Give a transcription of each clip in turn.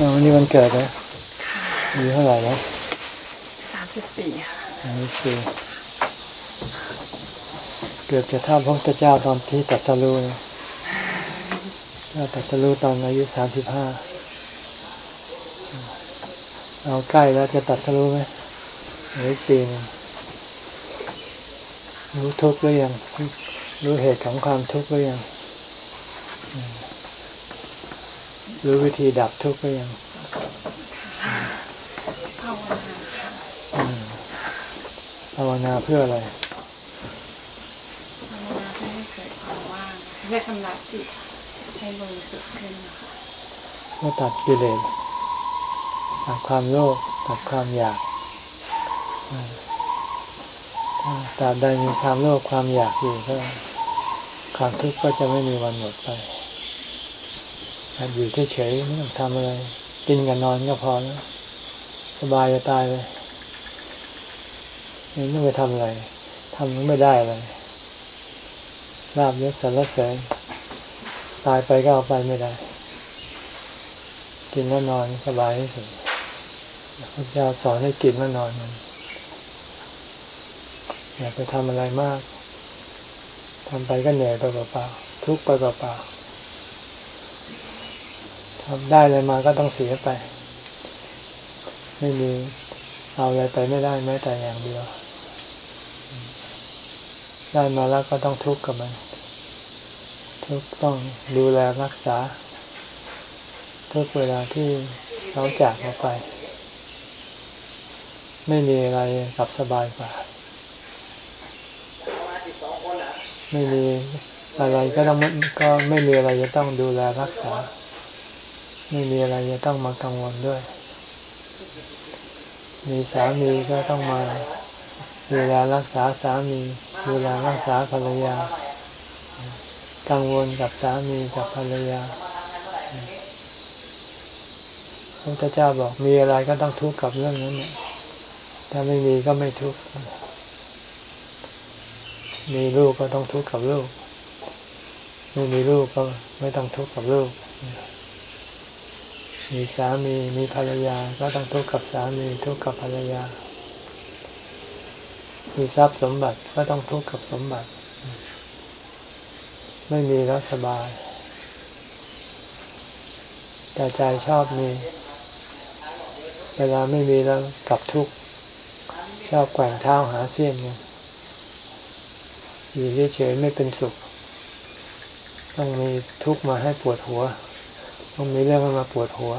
วันนี้วันเกิดนะอายุเท่าไหร่แล้วสามสิบสี่ค่ะสามสิบสี่เกือบจะท่าพระพุทธเจ้าตอนที่ตัดสรู้นะถ้าตัดสรู้ตอนอายุสามสิบห้าเอาใกล้แล้วจะตัดสรู้ไหมหรือปีนึงรู้ทุกข์หรือยัง รู้เหตุของความทุกข์หรือยัง รู้วิธีดับทุกข์หรือยังภาวนาเพื่ออะไรภาวนาเพื่อให้เกิดความว่างเพื่อชำระจิตให้บริสุทธิ์ขึ้นนะคะเพื่อตัดกิเลสตัดความโลภตัดความอยากตราบใดมีความโลภความอยากอยู่ก็ความทุกข์ก็จะไม่มีวันหมดไป อยู่เฉยๆไม่ต้องทำอะไร กินกับนอนก็พอแล้วสบายจะตายเลยไม่ต้องไปทำอะไรทำไม่ได้เลยลาบยศสารเสริญตายไปก็เอาไปไม่ได้ กินแล้วนอนสบายที่สุดพระเจ้าสอนให้กินแล้วนอนมันอย่าไปทำอะไรมากทำไปก็เหนื่อยไปเปล่าๆทุกข์ไปเปล่าๆ ได้เลยมาก็ต้องเสียไป ไม่มีเอาอะไรไปไม่ได้แม้แต่อย่างเดียว ได้มาแล้วก็ต้องทุกข์กับมัน ทุกต้องดูแลรักษา ทุกเวลาที่เขาจากเราไป ไม่มีอะไรกับสบายกว่า ไม่มีอะไรก็ต้องก็ไม่มีอะไรจะต้องดูแลรักษา ไม่มีอะไรจะต้องมากังวลด้วย มีสามีก็ต้องมาดูแลรักษาสามีดูแลรักษาภรรยา กังวลกับสามีกับภรรยาพระพุทธเจ้าบอกมีอะไรก็ต้องทุกข์กับเรื่องนั้นเนี่ยถ้าไม่มีก็ไม่ทุกข์มีลูกก็ต้องทุกข์กับลูก ไม่มีลูกก็ไม่ต้องทุกข์กับลูก มีสามีมีภรรยาก็ต้องทุกข์กับสามีทุกข์กับภรรยา มีทรัพย์สมบัติก็ต้องทุกข์กับสมบัติ ไม่มีแล้วสบาย แต่ใจชอบมี เวลาไม่มีแล้วกลับทุกข์ชอบแกว่งเท้าหาเสี้ยนไงอยู่เฉยๆไม่เป็นสุข ต้องมีทุกข์มาให้ปวดหัว ต้องมีเรื่องมาปวดหัว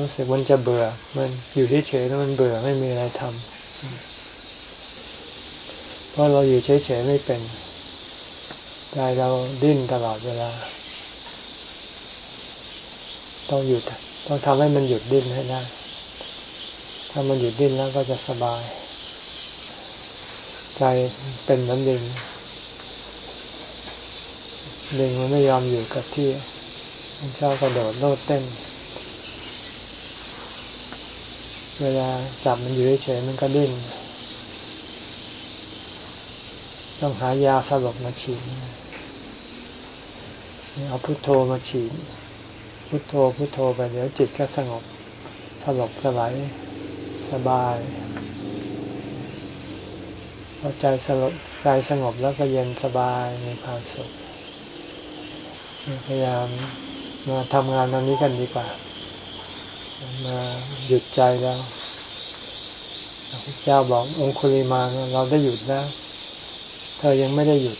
รู้สึกมันจะเบื่อ มันอยู่เฉยๆแล้วมันเบื่อไม่มีอะไรทำเพราะเราอยู่เฉยๆไม่เป็นใจเราดิ้นตลอดเวลา ต้องหยุด ต้องทำให้มันหยุดดิ้นให้ได้ ถ้ามันหยุดดิ้นแล้วก็จะสบาย ใจเป็นเหมือนดิน ลิงมันไม่ยอมอยู่กับที่ มันชอบกระโดดโลดเต้น เวลาจับมันอยู่เฉยมันก็ดิ้นต้องหายาสลบมาฉีดเอาพุโทโธมาฉีด พุโทโธพุโทโธไปเดี๋ยวจิตก็สงบสลบสลายสบายพอใจสลบใจสงบแล้วก็เย็นสบายมีความสุข พยายามมาทำงานตรงนี้กันดีกว่า มาหยุดใจแล้วพระเจ้าบอกองคุลิมาเราได้หยุดแล้ว เธอยังไม่ได้หยุด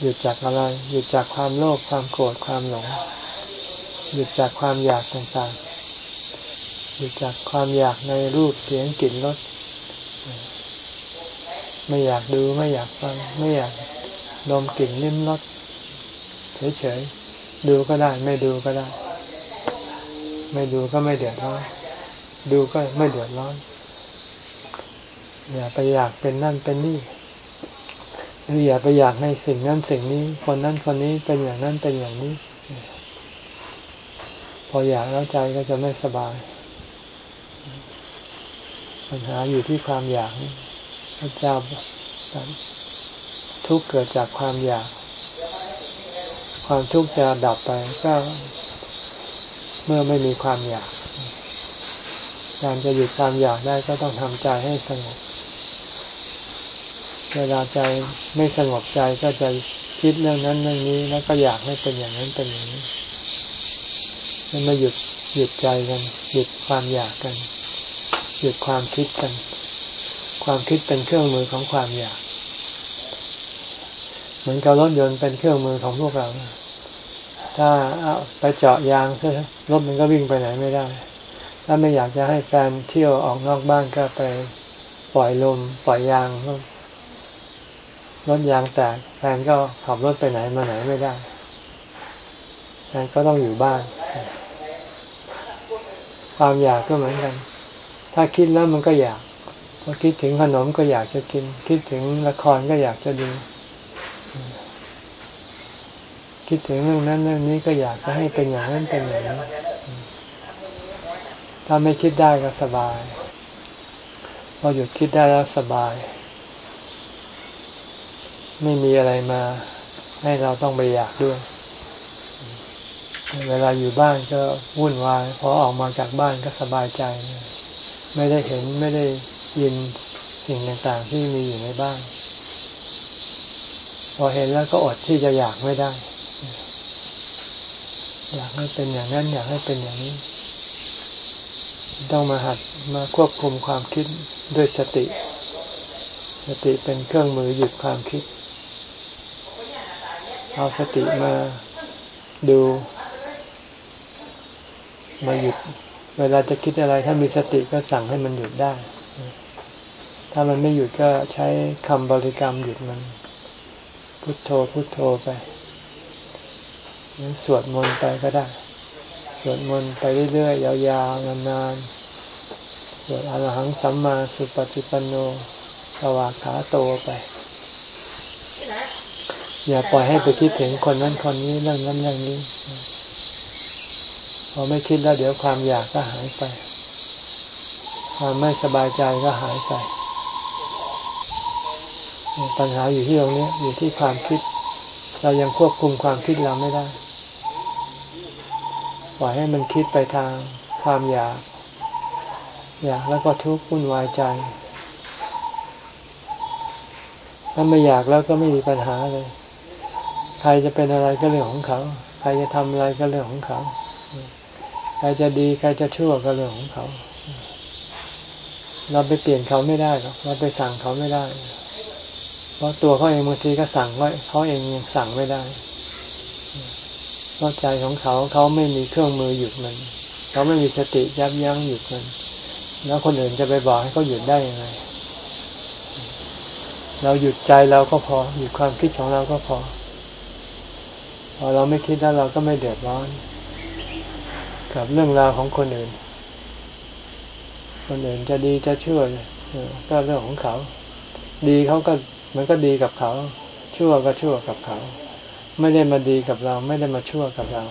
หยุดจากอะไร หยุดจากความโลภความโกรธความหลง หยุดจากความอยากต่างๆ หยุดจากความอยากในรูปเสียงกลิ่นรสไม่อยากดูไม่อยากฟังไม่อยากดมกลิ่นลิ้มรส เฉยๆดูก็ได้ ไม่ดูก็ได้ ไม่ดูก็ไม่เดือดร้อน ดูก็ไม่เดือดร้อน อย่าไปอยากเป็นนั่นเป็นนี่หรืออย่าไปอยากให้สิ่งนั้นสิ่งนี้ คนนั้นคนนี้เป็นอย่างนั้นเป็นอย่างนี้ พออยากแล้วใจก็จะไม่สบาย ปัญหาอยู่ที่ความอยากพระเจ้าทุกเกิดจากความอยาก ความทุกข์จะดับไปก็เมื่อไม่มีความอยาก การจะหยุดความอยากได้ก็ต้องทำใจให้สงบ เวลาใจไม่สงบใจก็จะคิดเรื่องนั้นเรื่องนี้ แล้วก็อยากให้เป็นอย่างนั้นเป็นอย่างนี้มันมาหยุดหยุดใจกัน หยุดความอยากกัน หยุดความคิดกัน ความคิดเป็นเครื่องมือของความอยาก เหมือนกับรถยนต์เป็นเครื่องมือของพวกเรา ถ้าเอาไปเจาะยางรถมันก็วิ่งไปไหนไม่ได้ ถ้าไม่อยากจะให้แฟนเที่ยวออกนอกบ้านก็ไปปล่อยลมปล่อยยางรถยางแตกแฟนก็ขับรถไปไหนมาไหนไม่ได้แฟนก็ต้องอยู่บ้าน ความอยากก็เหมือนกัน ถ้าคิดแล้วมันก็อยากพอคิดถึงขนมก็อยากจะกิน คิดถึงละครก็อยากจะดู คิดถึงเรื่องนั้นเรื่องนี้ก็อยากจะให้เป็นอย่างนั้นเป็นอย่างนี้ถ้าไม่คิดได้ก็สบายพอหยุดคิดได้แล้วสบาย ไม่มีอะไรมา ให้เราต้องไปอยากด้วย เวลาอยู่บ้านก็วุ่นวายพอออกมาจากบ้านก็สบายใจ ไม่ได้เห็นไม่ได้ยินสิ่งต่างๆที่มีอยู่ในบ้าน พอเห็นแล้วก็อดที่จะอยากไม่ได้ อยากให้เป็นอย่างนั้นอยากให้เป็นอย่างนี้ ต้องมาหัดมาควบคุมความคิดด้วยสติ สติเป็นเครื่องมือหยุดความคิด เอาสติมาดู มาหยุด เวลาจะคิดอะไร ถ้ามีสติก็สั่งให้มันหยุดได้ ถ้ามันไม่หยุดก็ใช้คำบริกรรมหยุดมัน พุทโธพุทโธไป หรือสวดมนต์ไปก็ได้ สวดมนต์ไปเรื่อยๆยาวๆนานๆสวดอรหังสัมมาสุปฏิปันโนสวากขาโตไป อย่าปล่อยให้ไปคิดถึงคนนั้นคนนี้เรื่องนั้นเรื่องนี้พอไม่คิดแล้วเดี๋ยวความอยากก็หายไป ความไม่สบายใจก็หายไปปัญหาอยู่ที่ตรงนี้อยู่ที่ความคิด เรายังควบคุมความคิดเราไม่ได้ ปล่อยให้มันคิดไปทางความอยาก อยากแล้วก็ทุกข์วุ่นวายใจ ถ้าไม่อยากแล้วก็ไม่มีปัญหาเลย ใครจะเป็นอะไรก็เรื่องของเขา ใครจะทำอะไรก็เรื่องของเขา ใครจะดีใครจะชั่วก็เรื่องของเขา เราไปเปลี่ยนเขาไม่ได้หรอก เราไปสั่งเขาไม่ได้ เพราะตัวเขาเองบางทีก็สั่งไว้เขาเองยังสั่งไม่ได้ เพราะใจของเขาเขาไม่มีเครื่องมือหยุดมัน เขาไม่มีสติยับยั้งหยุดมัน แล้วคนอื่นจะไปบอกให้เขาหยุดได้ยังไง เราหยุดใจเราก็พอหยุดความคิดของเราก็พอพอเราไม่คิดแล้วเราก็ไม่เดือดร้อน กับเรื่องราวของคนอื่น คนอื่นจะดีจะชั่วก็เรื่องของเขา ดีเขาก็มันก็ดีกับเขา ชั่วก็ชั่วกับเขา ไม่ได้มาดีกับเรา ไม่ได้มาชั่วกับเรา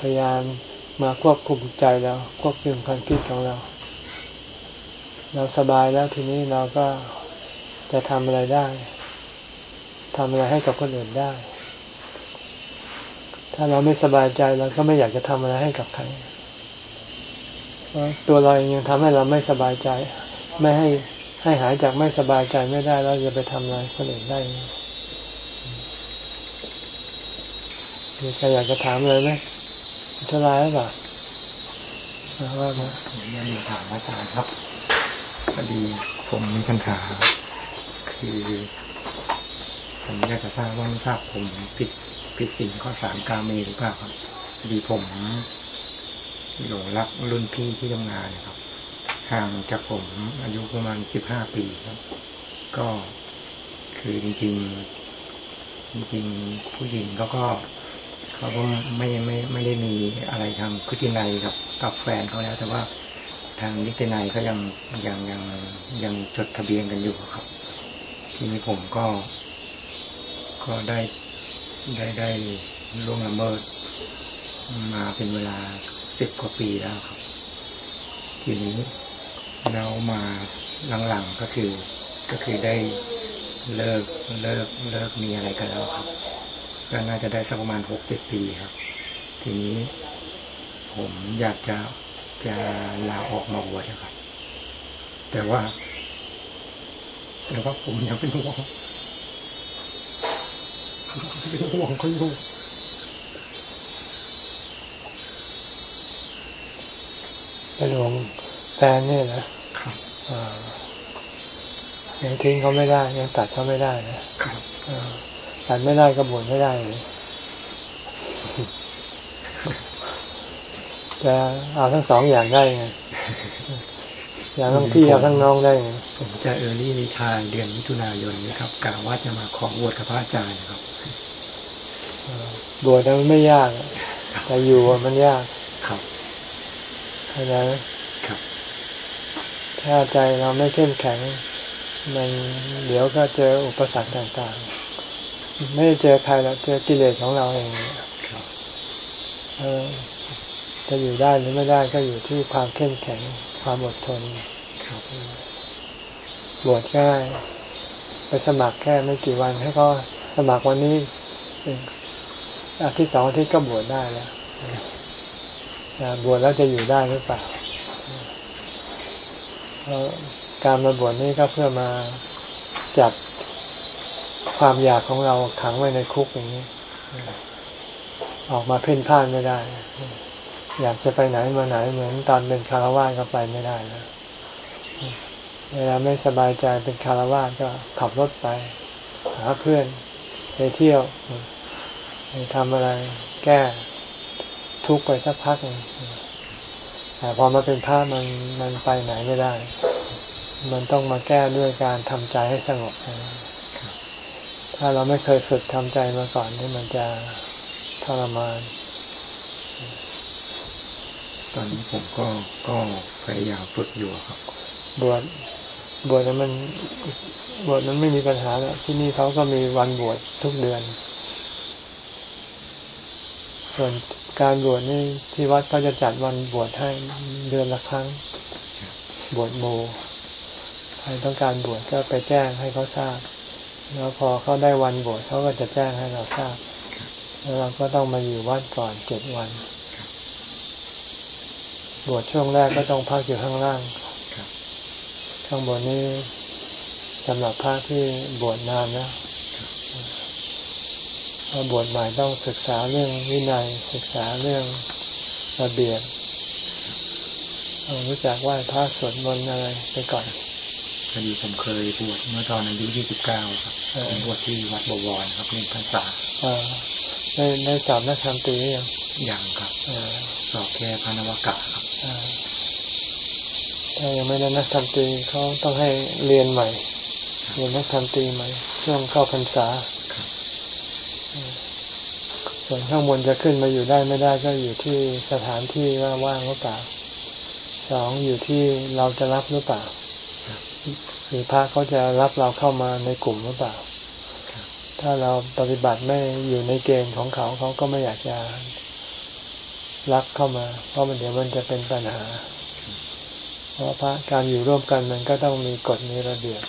พยายามมาควบคุมใจเรา ควบคุมความคิดของเรา เราสบายแล้วทีนี้เราก็จะทำอะไรได้ทำอะไรให้กับคนอื่นได้ ถ้าเราไม่สบายใจเราก็ไม่อยากจะทำอะไรให้กับใครตัวเราเองยังทำให้เราไม่สบายใจ ไม่ให้ให้หายจากไม่สบายใจไม่ได้เราจะไปทำอะไรคนอื่นได้ มีใครอยากจะถามเลยไหมท่าไรหรือเปล่าว่ามาผมยากจะถามอาจารย์ครับพอดีผมมีปัญหาคือผมอยากจะทราบว่าทราบผมผิดผิดสิ่งข้อสามกาเมหรือเปล่าครับดีผมหลงรักรุ่นพี่ที่ทำงานครับห่างจากผมอายุประมาณสิบห้าปีครับ ก็คือจริง ๆ จริง ๆ ผู้หญิงเขาก็ เขาก็ไม่ไม่ไม่ได้มีอะไรทางพุทธินัยกับกับแฟนเขาแล้ว แต่ว่าทางนิตินัยเขายังยังยังยังจดทะเบียนกันอยู่ครับ ทีนี้ผมก็ ก็ได้ได้ได้ล่วงละเมิด มาเป็นเวลาสิบกว่าปีแล้วครับ ทีนี้แล้วมาหลังๆก็คือก็คือได้เลิกเลิกเลิกมีอะไรกันแล้วครับ ก็น่าจะได้สักประมาณหกเจ็ดปีครับ ทีนี้ผมอยากจะจะลาออกมาบวชนะครับ แต่ว่า แต่ว่าผมยังเป็นห่วงเป็นห่วงเขาอยู่เป็นห่วงแฟนเนี่ยนะครับอ่ายังทิ้งเขาไม่ได้ ยังตัดเขาไม่ได้นะครับ อ่าตัดไม่ได้ก็บ่นไม่ได้เลยจะเอาทั้งสองอย่างได้ไงอย่างทั้งพี่เอาทั้งน้องได้ไงผมจะเออร์ลี่รีทายเดือนมิถุนายนนี้ครับกะว่าจะมาขอบวชกับพระอาจารย์นะครับอ่าบวชนั้นมันไม่ยากอะแต่อยู่อะมันยากครับเข้าใจไหมครับถ้าใจเราไม่เข้มแข็งมันเดี๋ยวก็เจออุปสรรคต่างๆ ไม่ได้เจอใครแล้วเจอกิเลสของเราเองครับเออจะอยู่ได้หรือไม่ได้ก็อยู่ที่ความเข้มแข็งความอดทนครับบวชง่ายไปสมัครแค่ไม่กี่วันให้ก็สมัครวันนี้อาทิตย์สองอาทิตย์ก็บวชได้แล้วนะบวชแล้วจะอยู่ได้หรือเปล่าเพราะการมาบวชนี่ก็เพื่อมาจับ ความอยากของเราขังไว้ในคุกอย่างนี้ ออกมาเพ่นพ่านไม่ได้ อยากจะไปไหนมาไหนเหมือนตอนเป็นคารวะก็ไปไม่ได้นะเวลาไม่สบายใจเป็นคารวะก็ขับรถไป หาเพื่อนไปเที่ยวไปทำอะไรแก้ทุกข์ไปสักพักหนึ่งแต่พอมาเป็นพระมันมันไปไหนไม่ได้ มันต้องมาแก้ด้วยการทำใจให้สงบ ถ้าเราไม่เคยฝึกทำใจมาก่อนนี่มันจะทรมาน ตอนนี้ผมก็ก็พยายามฝึกอยู่ครับ บวชบวชนั้นมันบวชนั้นไม่มีปัญหาแล้วที่นี่เขาก็มีวันบวชทุกเดือน ส่วนการบวชนี่ที่วัดก็จะจัดวันบวชให้เดือนละครั้ง บวชโมใครต้องการบวชก็ไปแจ้งให้เขาทราบ แล้วพอเขาได้วันบวชเขาก็จะแจ้งให้เราทราบแล้วเราก็ต้องมาอยู่วัดก่อนเจ็ดวัน บวชช่วงแรกก็ต้องพักอยู่ข้างล่างข้างบนนี้สำหรับพระที่บวชนานนะพอบวชใหม่ต้องศึกษาเรื่องวินัยศึกษาเรื่องระเบียบต้องรู้จักไหว้พระสวดมนต์อะไรไปก่อน พอดีผมเคยบวชเมื่อตอนอายุ29ครับเออผมบวชที่วัดบวรครับหนึ่งพรรษาเอ่อได้ได้สอบนักธรรมตรีหรือยังยังครับเอ่อสอบแค่พระนวกะครับเอ่อถ้ายังไม่ได้นักธรรมตรีเขาต้องให้เรียนใหม่เรียนนักธรรมตรีใหม่ ช่วงเข้าพรรษาครับส่วนข้างบนจะขึ้นมาอยู่ได้ไม่ได้ก็อยู่ที่สถานที่ว่าว่างหรือเปล่าสองอยู่ที่เราจะรับหรือเปล่า หรือพระเขาจะรับเราเข้ามาในกลุ่มหรือเปล่า ถ้าเราปฏิบัติไม่อยู่ในเกณฑ์ของเขาเขาก็ไม่อยากจะรับเข้ามา เพราะมันเดี๋ยวมันจะเป็นปัญหา เพราะพระการอยู่ร่วมกันมันก็ต้องมีกฎมีระเบียบ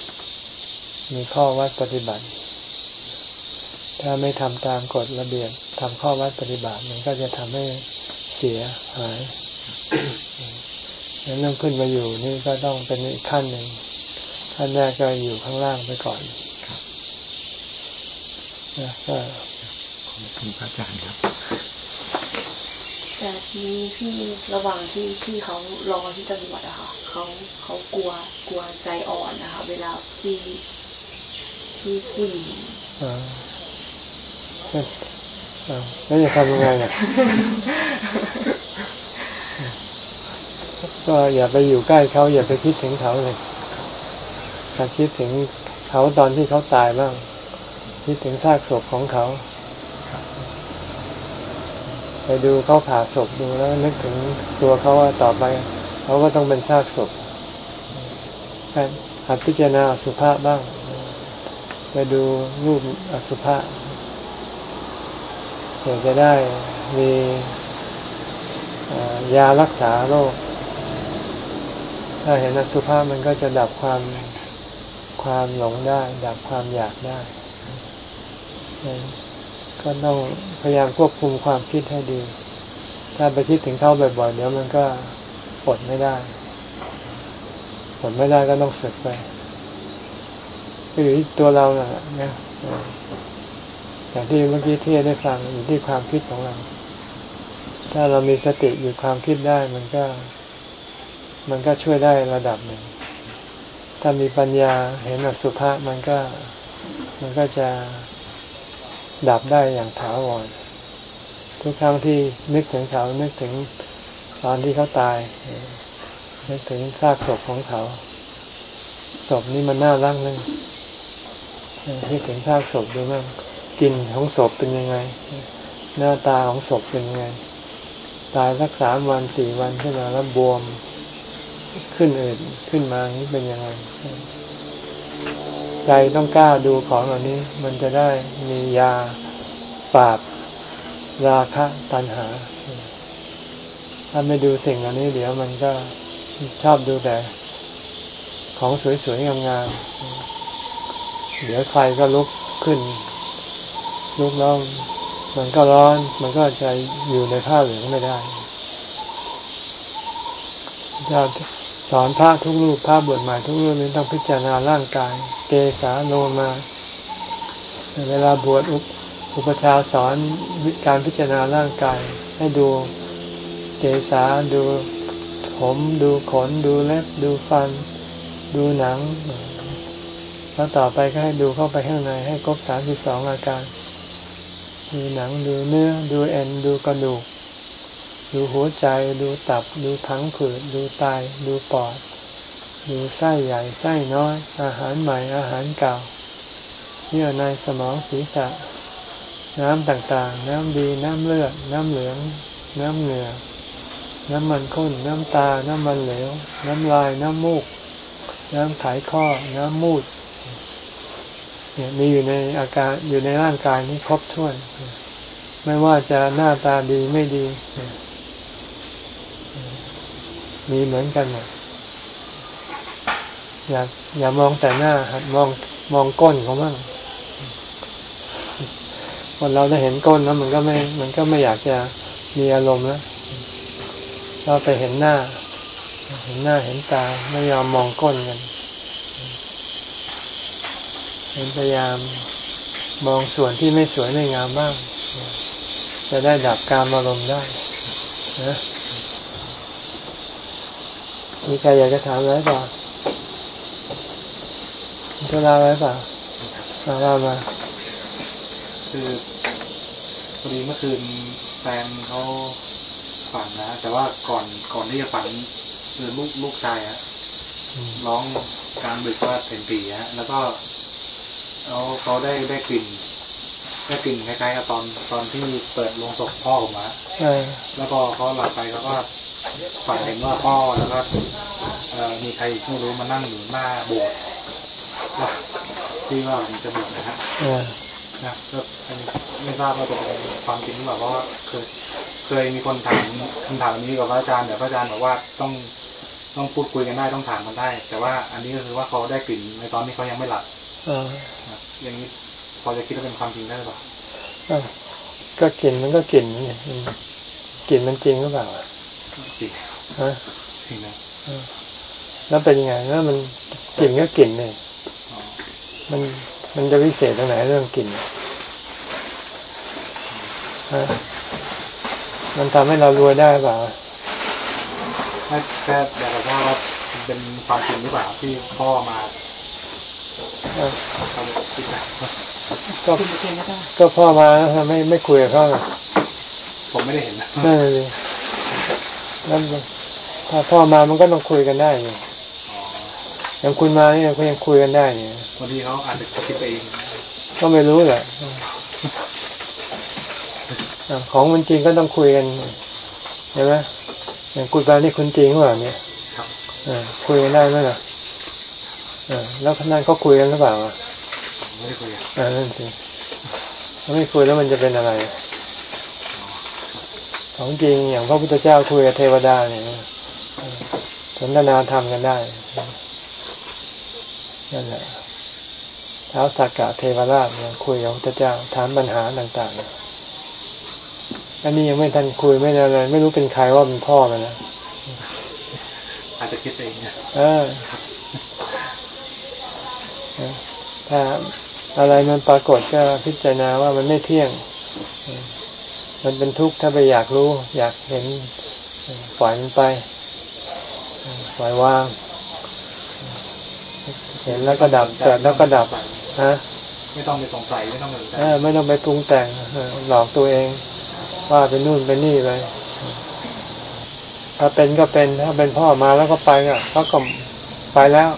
มีข้อวัดปฏิบัติ ถ้าไม่ทำตามกฎระเบียบทำข้อวัดปฏิบัติมันก็จะทำให้เสียหายดังนั้นเรื่องขึ้นมาอยู่นี่ก็ต้องเป็นอีกขั้นหนึ่ง ขั้นแรกก็อยู่ข้างล่างไปก่อนครับนะก็ขอบคุณพระอาจารย์ครับแต่ทีนี้ที่ระหว่างที่ที่เขารอที่จะบวชอะค่ะเขาเขากลัวกลัวใจอ่อนนะคะ เวลาที่ที่ผู้หญิงเอ่อเอ่อเอ่อแล้วจะทำยังไงเนี่ยก็อย่าไปอยู่ใกล้เขาอย่าไปคิดถึงเขาเลย ถ้าคิดถึงเขาตอนที่เขาตายบ้าง คิดถึงซากศพของเขาไปดูเขาผ่าศพดูแล้วนึกถึงตัวเขาว่าต่อไปเขาก็ต้องเป็นซากศพหัดพิจารณาสุภะบ้าง ไปดูรูปอสุภะเพื่อจะได้มียารักษาโรค ถ้าเห็นอสุภาพมันก็จะดับความ ความหลงได้ ดับความอยากได้ ก็ต้องพยายามควบคุมความคิดให้ดี ถ้าไปคิดถึงเขาบ่อยๆเดี๋ยวมันก็อดไม่ได้อดไม่ได้ก็ต้องสึกไปก็อยู่ที่ตัวเราน่ะนะอย่างที่เมื่อกี้ที่ได้ฟังอยู่ที่ความคิดของเรา ถ้าเรามีสติอยู่ความคิดได้มันก็ มันก็ช่วยได้ระดับหนึ่ง ถ้ามีปัญญาเห็นอสุภะมันก็มันก็จะดับได้อย่างถาวร ทุกครั้งที่นึกถึงเขานึกถึงตอนที่เขาตาย นึกถึงซากศพของเขาศพนี้มันน่ารักนึงนึกถึงซากศพดูมั้งกลิ่นของศพเป็นยังไง หน้าตาของศพเป็นยังไง ตายสักสามวันสี่วันขึ้นมาแล้วบวม ขึ้นอื่นขึ้นมานี้เป็นยังไง ใจต้องกล้าดูของเหล่านี้ มันจะได้มียาปราบราคะตัณหา ถ้าไม่ดูสิ่งเหล่านี้ เดี๋ยวมันก็ชอบดูแต่ของสวยๆงามๆ เดี๋ยวไฟก็ลุกขึ้น ลุกแล้วมันก็ร้อน มันก็จะอยู่ในผ้าเหลืองไม่ได้จะ สอนพระทุกรูปพระบวชใหม่ทุกรูปนี้ต้องพิจารณาร่างกาย เกสาโนมาเวลาบวชอุปชาสอนการพิจารณาร่างกาย ให้ดูเกสาดูผมดูขนดูเล็บดูฟัน ดูหนัง แล้วต่อไปก็ให้ดูเข้าไปข้างในให้ครบสามสิบสองอาการ ดูหนังดูเนื้อดูเอ็นดูกระดูก ดูหัวใจ ดูตับ ดูทั้งผืด ดูไตดูปอด ดูไส้ใหญ่ไส้น้อย อาหารใหม่อาหารเก่าเยื่อในสมองศีรษะ น้ำต่างๆ น้ำดี น้ำเลือด น้ำเหลือง น้ำเหนือน้ำมันข้น น้ำตา น้ำมันเหลว น้ำลาย น้ำมูก น้ำไขข้อ น้ำมูดเนี่ยมีอยู่ในอาการอยู่ในร่างกายนี้ครบถ้วน ไม่ว่าจะหน้าตาดีไม่ดี มีเหมือนกันหมดอย่าอย่ามองแต่หน้าหัดมองมองก้นเขาบ้างวันเราได้เห็นก้นแล้วมันก็ไม่ มันก็ไม่อยากจะมีอารมณ์แล้วเราไปเห็นหน้า เห็นหน้าเห็นตาไม่ยอมมองก้นกันเห็นพยายามมองส่วนที่ไม่สวยไม่งามบ้าง จะได้ดับการอารมณ์ได้นะ มีใครอยากจะถามอะไรเปล่าจะลาอะไรเปล่ามาเล่ามา คือพอดีเมื่อคืนแฟนเขาฝันนะ แต่ว่าก่อนก่อนที่จะฝันคือลูกลูกชายฮะร้องกลางดึกว่าเป็นปีฮะแล้วก็เขาเขาได้ได้กลิ่นได้กลิ่นคล้ายๆกับตอนตอนที่เปิดโรงศพพ่อผมอะใช่แล้วพอเขาหลับไปเขาก็ ฝันเห็นว่าพ่อแล้วก็เอ่อมีใครไม่รู้มานั่งอยู่หน้าโบสถ์ว่าที่ว่ามันจะบวชนะฮะเออนะก็ไม่ทราบว่าเป็นความจริงหรือเปล่าเพราะว่าเคยเคยมีคนถามคำถามนี้กับพระอาจารย์แต่พระอาจารย์บอกว่าต้องต้องพูดคุยกันได้ต้องถามกันได้ แต่ว่าอันนี้ก็คือว่าเขาได้กลิ่นในตอนที่เขายังไม่หลับเออนะอย่างนี้พอจะคิดว่าเป็นความจริงได้หรือเปล่าเออก็กลิ่นมันก็กลิ่นนี่อืมกลิ่นมันจริงหรือเปล่า จริงฮะจริงนะแล้วเป็นยังไงแล้วมันกลิ่นก็กลิ่นเนี่ยอ๋อมันมันจะวิเศษตรงไหนเรื่องกลิ่นฮะมันทำให้เรารวยได้เปล่าแค่แค่อยากจะทราบว่ามันเป็นความจริงหรือเปล่าที่พ่อมาเออเขาคิดนะก็ก็พ่อมาแล้วทำไมไม่คุยกับเขาล่ะผมไม่ได้เห็นนะนั่นเลย แล้วถ้าพ่อมามันก็ต้องคุยกันได้นี่อ๋ออย่างคุณมาเนี่ยก็ยังคุยกันได้เนี่ยบางทีเขาอาจจะคิดไปเองก็ไม่รู้แหละอะของมันจริงก็ต้องคุยกันเห็นไหมอย่างคุณปานี่คุณจริงหรือเปล่าเนี่ยครับอ่าคุยกันได้ไหมล่ะอ่าแล้วพนันเขาคุยกันหรือเปล่าอะผมไม่ได้คุยกันอ่านั่นสิถ้าไม่คุยแล้วมันจะเป็นอะไร ของจริงอย่างพระพุทธเจ้าคุยกับเทวดาเนี่ยอ่าสนทนาธรรมกันได้นั่นแหละเท้าสักกะเทวราชเนี่ยคุยกับพระเจ้าถามปัญหาต่างๆอันนี้ยังไม่ทันคุยไม่ได้เลยไม่รู้เป็นใครว่าเป็นพ่อมันนะอาจจะคิดเองนะเออถ้าอะไรมันปรากฏก็พิจารณาว่ามันไม่เที่ยง มันเป็นทุกข์ถ้าไปอยากรู้ อยากเห็นปล่อยมันไปปล่อยวาง เห็นแล้วก็ดับเกิดแล้วก็ดับฮะไม่ต้องไปสงสัยไม่ต้องไปสนใจเออไม่ต้องไปปรุงแต่งเออหลอกตัวเอง ว่าเป็นนู่นเป็นนี่ไปถ้าเป็นก็เป็นถ้าเป็นพ่อมาแล้วก็ไปก็เขาก็ไปแล้ว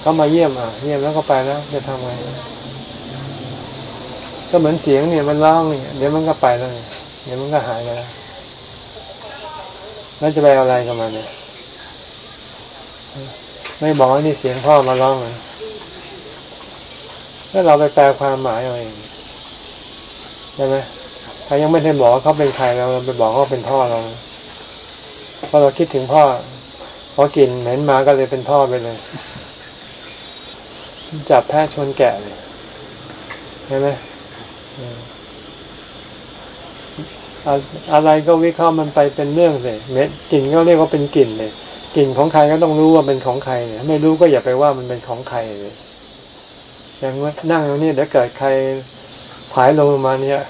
เขามาเยี่ยมอะ เยี่ยมแล้วก็ไปแล้วจะทำไง ก็เหมือนเสียงเนี่ยมันร้องเนี่ยเดี๋ยวมันก็ไปแล้วเนี่ยเดี๋ยวมันก็หายไปแล้วแล้วจะไปอะไรกับมันเนี่ยไม่บอกว่านี่เสียงพ่อมาร้องเลยถ้าเราไปแปลความหมายเอาเองใช่ไหมถ้ายังไม่ได้บอกว่าเขาเป็นใครเราไปบอกว่าเป็นพ่อเราพราะเราคิดถึงพ่อพอกลิ่นเหม็นมาก็เลยเป็นพ่อไปเลย จับแพะชนแกะเลยใช่ไหม อะไรก็วิเคราะห์มันไปเป็นเรื่องเลยเม็ดกลิ่นก็เรียกว่าเป็นกลิ่นเลยกลิ่นของใครก็ต้องรู้ว่าเป็นของใครเนี่ยไม่รู้ก็อย่าไปว่ามันเป็นของใครเลยอย่างว่านั่งตรงนี้เดี๋ยวเกิดใครผายลงมาเนี่ย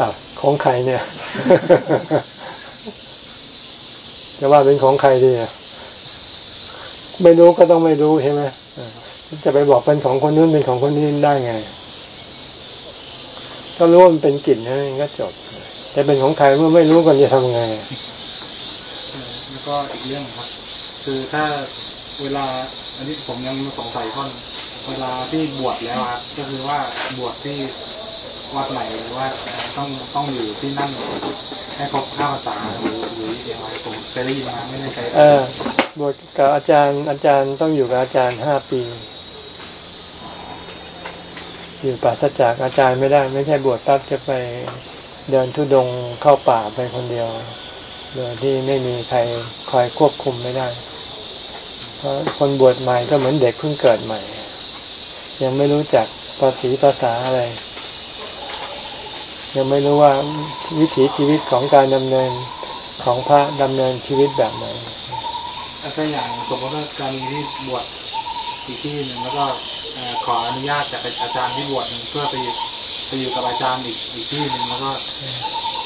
อะของใครเนี่ยจะว่าเป็นของใครดีอะไม่รู้ก็ต้องไม่รู้ใช่ไหมจะไปบอกเป็นของคนนู้นเป็นของคนนี้ได้ไง ก็รู้ว่ามันเป็นกลิ่นนั่นเองก็จบจะเป็นของใครเมื่อไม่รู้กันจะทำไงแล้วก็อีกเรื่องครับคือถ้าเวลาอันนี้ผมยังสงสัยข้อเวลาที่บวชแล้วครับก็คือว่าบวชที่วัดไหนหรือว่าต้องต้องอยู่ที่นั่นให้ครบห้าภาษาหรือหรือยังไงผมเคยได้ยินมาไม่แน่ใจเออบวชกับอาจารย์อาจารย์ต้องอยู่กับอาจารย์ห้าปี อยู่ปราศจากอาจารย์ไม่ได้ ไม่ใช่บวชปั๊บจะไปเดินทุดงเข้าป่าไปคนเดียวโดยที่ไม่มีใครคอยควบคุมไม่ได้ เพราะคนบวชใหม่ก็เหมือนเด็กเพิ่งเกิดใหม่ ยังไม่รู้จักภาษีภาษาอะไร ยังไม่รู้ว่าวิถีชีวิตของการดำเนินของพระดำเนินชีวิตแบบไหนถ้าอย่างสมมติว่าการณีที่บวชอีกที่หนึ่งแล้วก็ ขออนุญาตจากอาจารย์ที่บวชหนึ่งเพื่อไปไปอยู่กับอาจารย์อีกอีกที่หนึ่งแล้วก็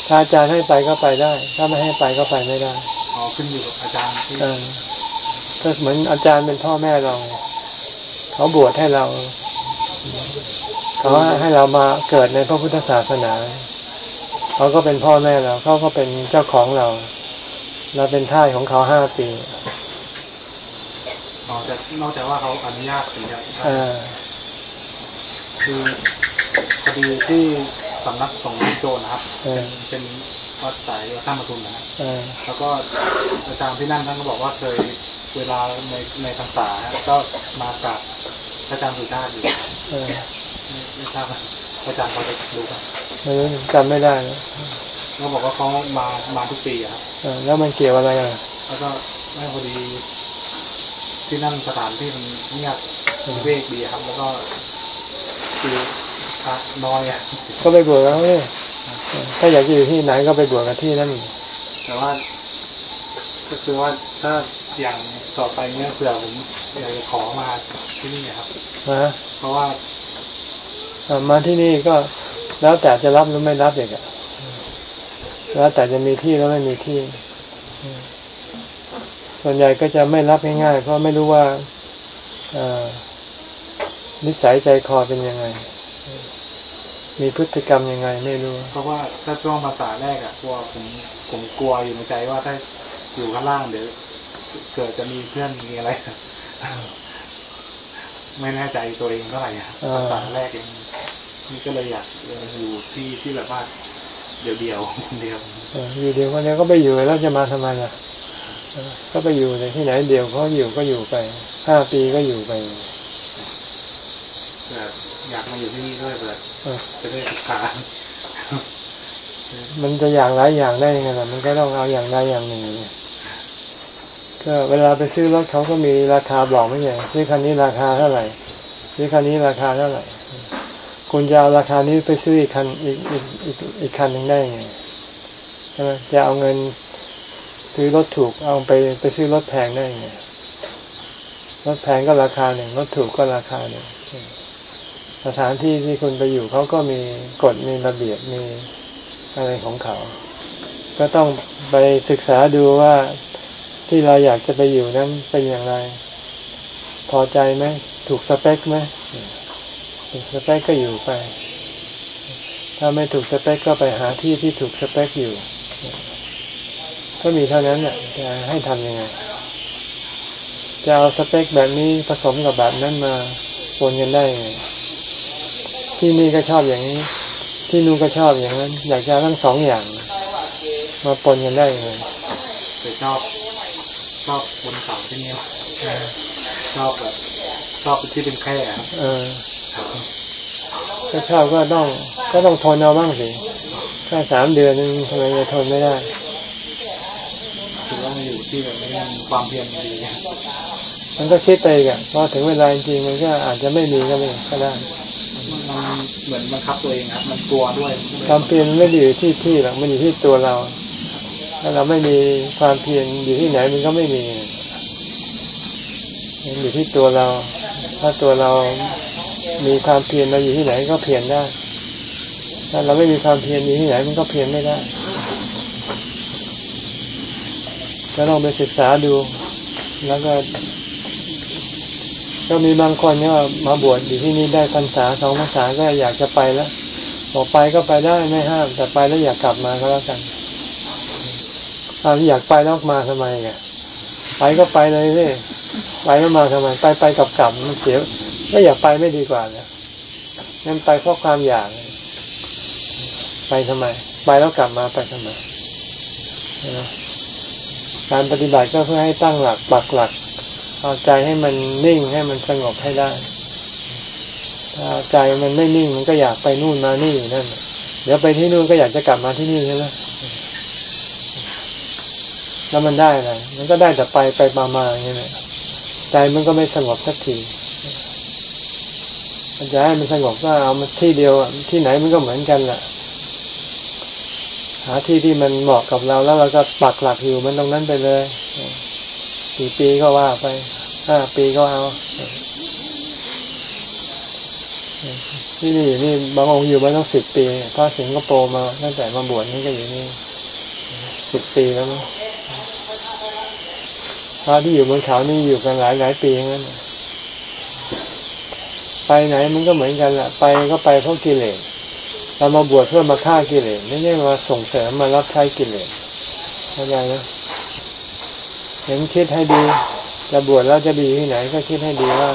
ถ้าอาจารย์ให้ไปก็ไปได้ ถ้าไม่ให้ไปก็ไปไม่ได้ขอขึ้นอยู่กับอาจารย์ที่เออก็เหมือนอาจารย์เป็นพ่อแม่เราเขาบวชให้เราเขาให้เรามาเกิดในพระพุทธศาสนาเขาก็เป็นพ่อแม่เราเขาก็เป็นเจ้าของเรา เราเป็นท่ายของเขาห้าปีนอก จากนอกจากว่าเขาอนุญาตถึงจะเออคือพอดีที่สำนักสงฆ์โจรนะครับเออเป็นวัดสายท่ามาทุนนะครับเออแล้วก็อาจารย์ที่นั่นท่านก็บอกว่าเคยเวลาในในพรรษาก็มากับอาจารย์สุชาติอยู่เออไม่ไม่ทราบว่าอาจารย์พอจะรู้ป่ะไม่รู้จำไม่ได้นะเขาบอกว่าเขามามาทุกปีอะครับเออแล้วมันเกี่ยวอะไรกันแล้วก็ไม่พอดี ที่นั่นสถานที่มันเงียบเวกดีครับ แล้วก็คือพระน้อยอะก็ไปบวชแล้วเลยถ้าอยากจะอยู่ที่ไหนก็ไปบวชกับที่นั่นแต่ว่าก็คือว่าถ้าอย่างต่อไปเนี้ยเผื่อผมอยากจะขอมาที่นี่ครับนะเพราะว่าเอ่อมาที่นี่ก็แล้วแต่จะรับหรือไม่รับอีกอะแล้วแต่จะมีที่แล้วไม่มีที่ ส่วนใหญ่ก็จะไม่รับง่ายๆเพราะไม่รู้ว่าเอ่อนิสัยใจคอเป็นยังไง มีพฤติกรรมยังไง ไม่รู้ เพราะว่าถ้าช่วงภาษาแรกอะกลัวผมผมกลัวอยู่ในใจว่าถ้าอยู่ข้างล่างเดี๋ยวเกิดจะมีเพื่อนมีอะไรไม่แน่ใจตัวเองเท่าไหร่อะอ่าภาษาแรกเองนี่ก็เลยอยากอยู่ที่ที่แบบว่าเดียวเดียวๆคนเดียวเอออยู่เดียวคนเดียวก็ไปอยู่แล้วจะมาทำไมล่ะเออ ก็ไปอยู่ในที่ไหนเดียวเขาอยู่ก็อยู่ไปห้าปีก็อยู่ไปเกิดอยากมาอยู่ที่นี่ด้วยเกิดเออจะได้ศึกษามันจะอย่างหลายอย่างได้ยังไงล่ะมันก็ต้องเอาอย่างใดอย่างหนึ่งเนี่ยก็เวลาไปซื้อรถเขาก็มีราคาบอกไม่ใช่ซื้อคันนี้ราคาเท่าไหร่ซื้อคันนี้ราคาเท่าไหร่คุณจะเอาราคานี้ไปซื้ออีกคันอีกอีกอีกอีกคันหนึ่งได้ไงใช่ไหมจะเอาเงิน ซื้อรถถูกเอาไปไปซื้อรถแพงได้ไงรถแพงก็ราคาหนึ่งรถถูกก็ราคาหนึ่งสถานที่ที่คุณไปอยู่เขาก็มีกฎมีระเบียบมีอะไรของเขา ก็ต้องไปศึกษาดูว่าที่เราอยากจะไปอยู่นั้นเป็นอย่างไร พอใจไหมถูกสเปคไหมถูกสเปคก็อยู่ไป ถ้าไม่ถูกสเปคก็ไปหาที่ที่ถูกสเปคอยู่ ก็มีเท่านั้นแหละจะให้ทำยังไงจะเอาสเปคแบบนี้ผสมกับแบบนั้นมาปนกันได้ไงที่นี่ก็ชอบอย่างนี้ ที่นู่นก็ชอบอย่างนั้น อยากจะทั้งสองอย่าง มาปนกันได้ไงแต่ชอบชอบบนเขาที่นี่ชอบแบบชอบที่เป็นแคร่ครับเออถ้าชอบก็ต้อง ก็ต้องทนเอาบ้างสิแค่สามเดือนนึงทำไมจะทนไม่ได้คือ ว่ามาอยู่ที่แบบนี้มีความเพียรดีมันก็คิดไปกันพอถึงเวลาจริงๆมันก็อาจจะไม่มีก็ไม่ก็ได้มันเหมือนบังคับตัวเองครับมันกลัวด้วยความเพียรไม่ได้อยู่ที่ที่หรอกมันอยู่ที่ตัวเราถ้าเราไม่มีความเพียรอยู่ที่ไหนมันก็ไม่มีมันอยู่ที่ตัวเรา ถ้าตัวเรามีความเพียรเราอยู่ที่ไหนก็เพียรได้ ถ้าเราไม่มีความเพียรอยู่ที่ไหนมันก็เพียรไม่ได้ ก็ลองไปศึกษาดู แล้วก็ก็มีบางคนเนี่ยมาบวชอยู่ที่นี่ได้พรรษาสองพรรษาก็อยากจะไปแล้วบอกไปก็ไปได้ไม่ห้าม แต่ไปแล้วอยากกลับมาก็แล้วกันเอาอยากไปแล้วมาทำไมไงไปก็ไปเลยสิไปแล้วมาทำไม ไปไปกลับกลับมันเสียก็อยากไปไม่ดีกว่าเลยงั้นไปเพราะความอยาก ไปทำไม ไปแล้วกลับมาไปทำไม การปฏิบัติก็เพื่อให้ตั้งหลักปักหลัก เอาใจให้มันนิ่งให้มันสงบให้ได้ ถ้าใจมันไม่นิ่งมันก็อยากไปนู่นมานี่อยู่นั่น เดี๋ยวไปที่นู่นก็อยากจะกลับมาที่นี่ใช่ไหมแล้วมันได้อะไร มันก็ได้แต่ไปไปมามาอย่างนี้แหละใจมันก็ไม่สงบสักทีมันจะให้มันสงบก็เอามาที่เดียวที่ไหนมันก็เหมือนกันแหละ หาที่ที่มันเหมาะกับเราแล้วเราก็ปักหลักอยู่มันตรงนั้นไปเลยสี่ปีก็ว่าไปห้าปีก็เอาที่นี่นี่บางองค์อยู่มาตั้งสิบปีพระสิงคโปร์มาตั้งแต่มาบวชนี่ก็อยู่นี่สิบปีแล้วมั้งพระที่อยู่บนเขานี่อยู่กันหลายหลายปีงั้นไปไหนมันก็เหมือนกันแหละไปก็ไปเพราะกิเลส เรามาบวชเพื่อมาฆ่ากิเลสไม่ใช่มาส่งเสริมมารับใช้กิเลสเข้าใจนะเห็นคิดให้ดี จะบวชแล้วจะดีที่ไหน ก็คิดให้ดีว่า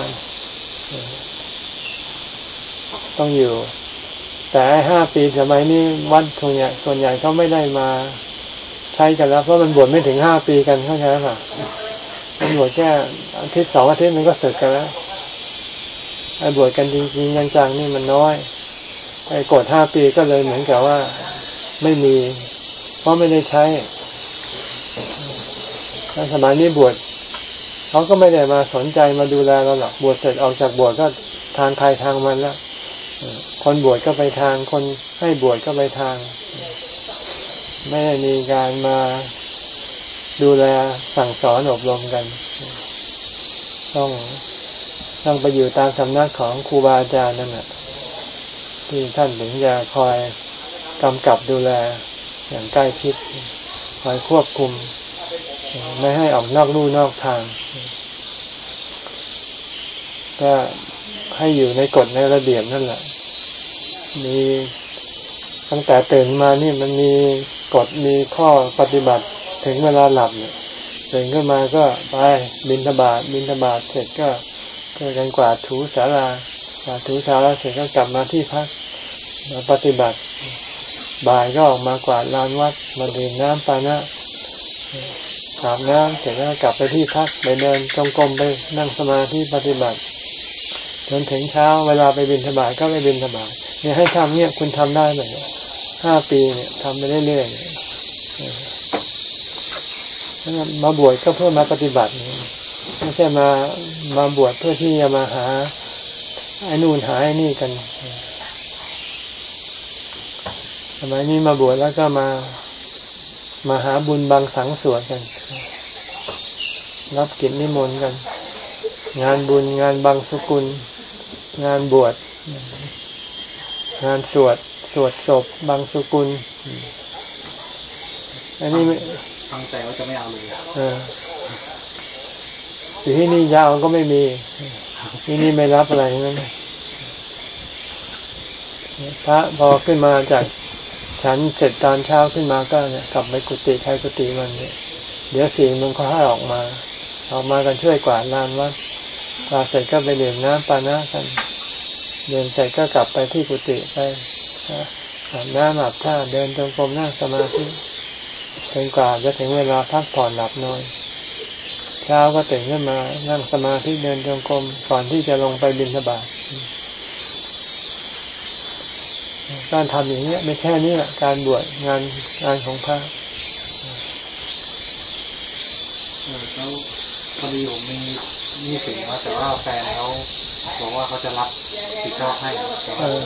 ต้องอยู่ แต่ห้าปีสมัยนี้วัดทงเนี่ยส่วนใหญ่เขาไม่ได้มาใช้กันแล้ว เพราะมันบวชไม่ถึงห้าปีกันเข้าใจป่ะมันบวชแค่อาทิตย์สองอาทิตย์มันก็เสร็จกันแล้วไอ้บวชกันจริงๆจังๆนี่มันน้อย ไอ้กดห้าปีก็เลยเหมือนกับว่าไม่มี เพราะไม่ได้ใช้ถ้าสมัยนี้บวชเขาก็ไม่ได้มาสนใจมาดูแลเราหรอกบวชเสร็จออกจากบวชก็ทางใครทางมันแล้วคนบวชก็ไปทาง คนให้บวชก็ไปทาง ไม่ได้มีการมาดูแลสั่งสอนอบรมกัน ต้องต้องไปอยู่ตามสำนักของครูบาอาจารย์นั่นแหละ ที่ท่านถึงจะคอยกำกับดูแลอย่างใกล้ชิด คอยควบคุม ไม่ให้ออกนอกลู่นอกทาง ก็ให้อยู่ในกฎในระเบียบนั่นแหละ มีตั้งแต่ตื่นมานี่มันมีกฎมีข้อปฏิบัติถึงเวลาหลับเนี่ยตื่นขึ้นมาก็ไปบินทบาทบินทบาทเสร็จก็เก็กันกวาดถูสารา กวาดถูสาราเสร็จก็กลับมาที่พัก มาปฏิบัติ บ่ายก็ออกมากวาดลานวัด มาดื่มน้ำปานะอาบน้ำเสร็จแล้วกลับไปที่พักไปเดินจงกรมไปนั่งสมาธิปฏิบัติ จนถึงเช้าเวลาไปบินธบาตก็ไปบินธบาตเนี่ยให้ทำเนี่ยคุณทำได้ไหมห้าปีเนี่ยทำไปเรื่อยๆมาบวชก็เพื่อมาปฏิบัติไม่ใช่มามาบวชเพื่อที่จะมาหาไอ้นู่นหาไอ้นี่กัน สมัยนี้มาบวชแล้วก็มามาหาบุญบางสังสวดกัน รับกิจนิมนต์กัน งานบุญงานบางสุกุล งานบวช งานสวด สวดศพบางสุกุล อันนี้ไม่ฟังแต่ว่าจะไม่เอาเลยเอออยู่ที่นี่ยาวก็ไม่มี ที่นี่ไม่รับอะไรทั้งนั้นพระพอขึ้นมาจาก ฉันเสร็จตอนเช้าขึ้นมาก็เนี่ยกลับไปกุฏิใครกุฏิมันเนี่ยเดี๋ยวสี่มงเขาให้ออกมา ออกมากันช่วยกวาดลานวัดกวาดเสร็จก็ไปดื่มน้ำปานะกันเดินเสร็จก็กลับไปที่กุฏิไปอาบน้ำอาบท่าเดินจงกรมนั่งสมาธิจนกว่าจะถึงเวลาพักผ่อนหลับนอนเช้าก็ตื่นขึ้นมานั่งสมาธิเดินจงกรมก่อนที่จะลงไปบิณฑบาต การทำอย่างนี้ไม่แค่นี้แหละการบวชงานงานของพระเออแล้วพอดีผมมีมีสิ่งว่าแต่ว่าแฟนเขาบอกว่าเขาจะรับผิดชอบให้แต่เอว่าอ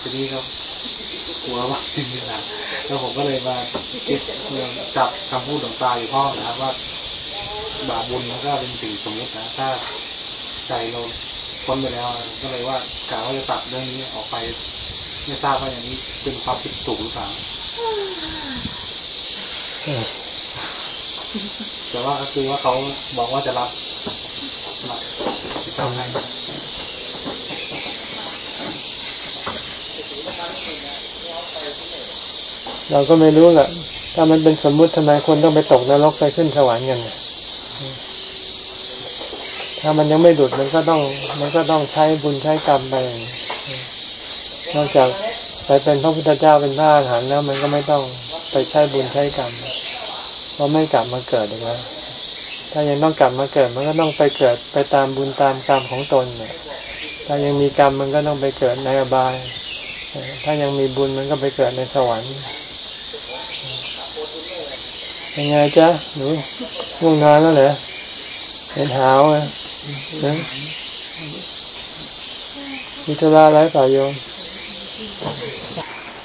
ทีนี้ก็กลัวว่าจริงๆนะแล้วผมก็เลยมาคิดจับคำพูดของตาอยู่พ่อนะครับว่าบาปบุญมันก็เป็นสิ่งสมมตินะถ้าใจเราพ้นไปแล้ว ก็เลยว่ากล่าวว่าจะตัดเรื่องนี้ออกไป ไม่ทราบว่าอย่างนี้เป็นความผิดถูกหรือเปล่าแต่ว่าก็คือว่าเขาบอกว่าจะรับรับผิดชอบให้เราก็ไม่รู้แหละถ้ามันเป็นสมมุติทำไมคนต้องไปตกนรกไปขึ้นสวรรค์กันเนี่ยถ้ามันยังไม่ดุดมันก็ต้อง มันก็ต้องใช้บุญใช้กรรมไป นอกจากไปเป็นพระพุทธเจ้าเป็นพระอรหันต์แล้วมันก็ไม่ต้องไปใช้บุญใช้กรรมเพราะไม่กลับมาเกิดอีกแล้วถ้ายังต้องกลับมาเกิด มันก็ต้องไปเกิดไปตามบุญตามกรรมของตนเนี่ยถ้ายังมีกรรมมันก็ต้องไปเกิดในอบาย ถ้ายังมีบุญมันก็ไปเกิดในสวรรค์ยังไงจ๊ะหนูง่วงนอนแล้วเหรอเห็นหาวอะมีธุระอะไรเปล่าโยม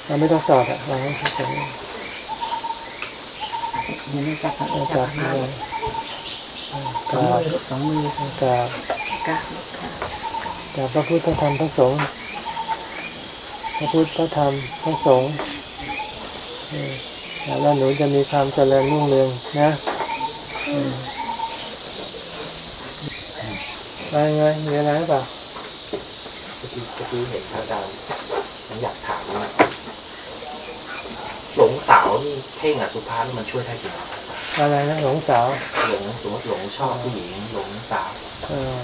เราไม่ต้องสอบอะเราไม่ต้องสอบยังไม่จับอาจัจาบรย์มากกราบสองมือกราบกะกราบพระพุทธธรรมพระสงฆ์พระพุทธพระธรรมพระสงฆ์แล้วหนูจะมีความเจริญรุ่งเรืองนะอะไรไงมีอะไรหรือเปล่าเมื่อกี้เมื่อกี้เห็นพระอาจารย์ ผมอยากถามว่าหลงสาวนี่เพ่งอสุภานี่มันช่วยได้จริงไหมอะไรนะหลงสาว หลงสมมติหลงชอบผู้หญิงหลงสาวเออ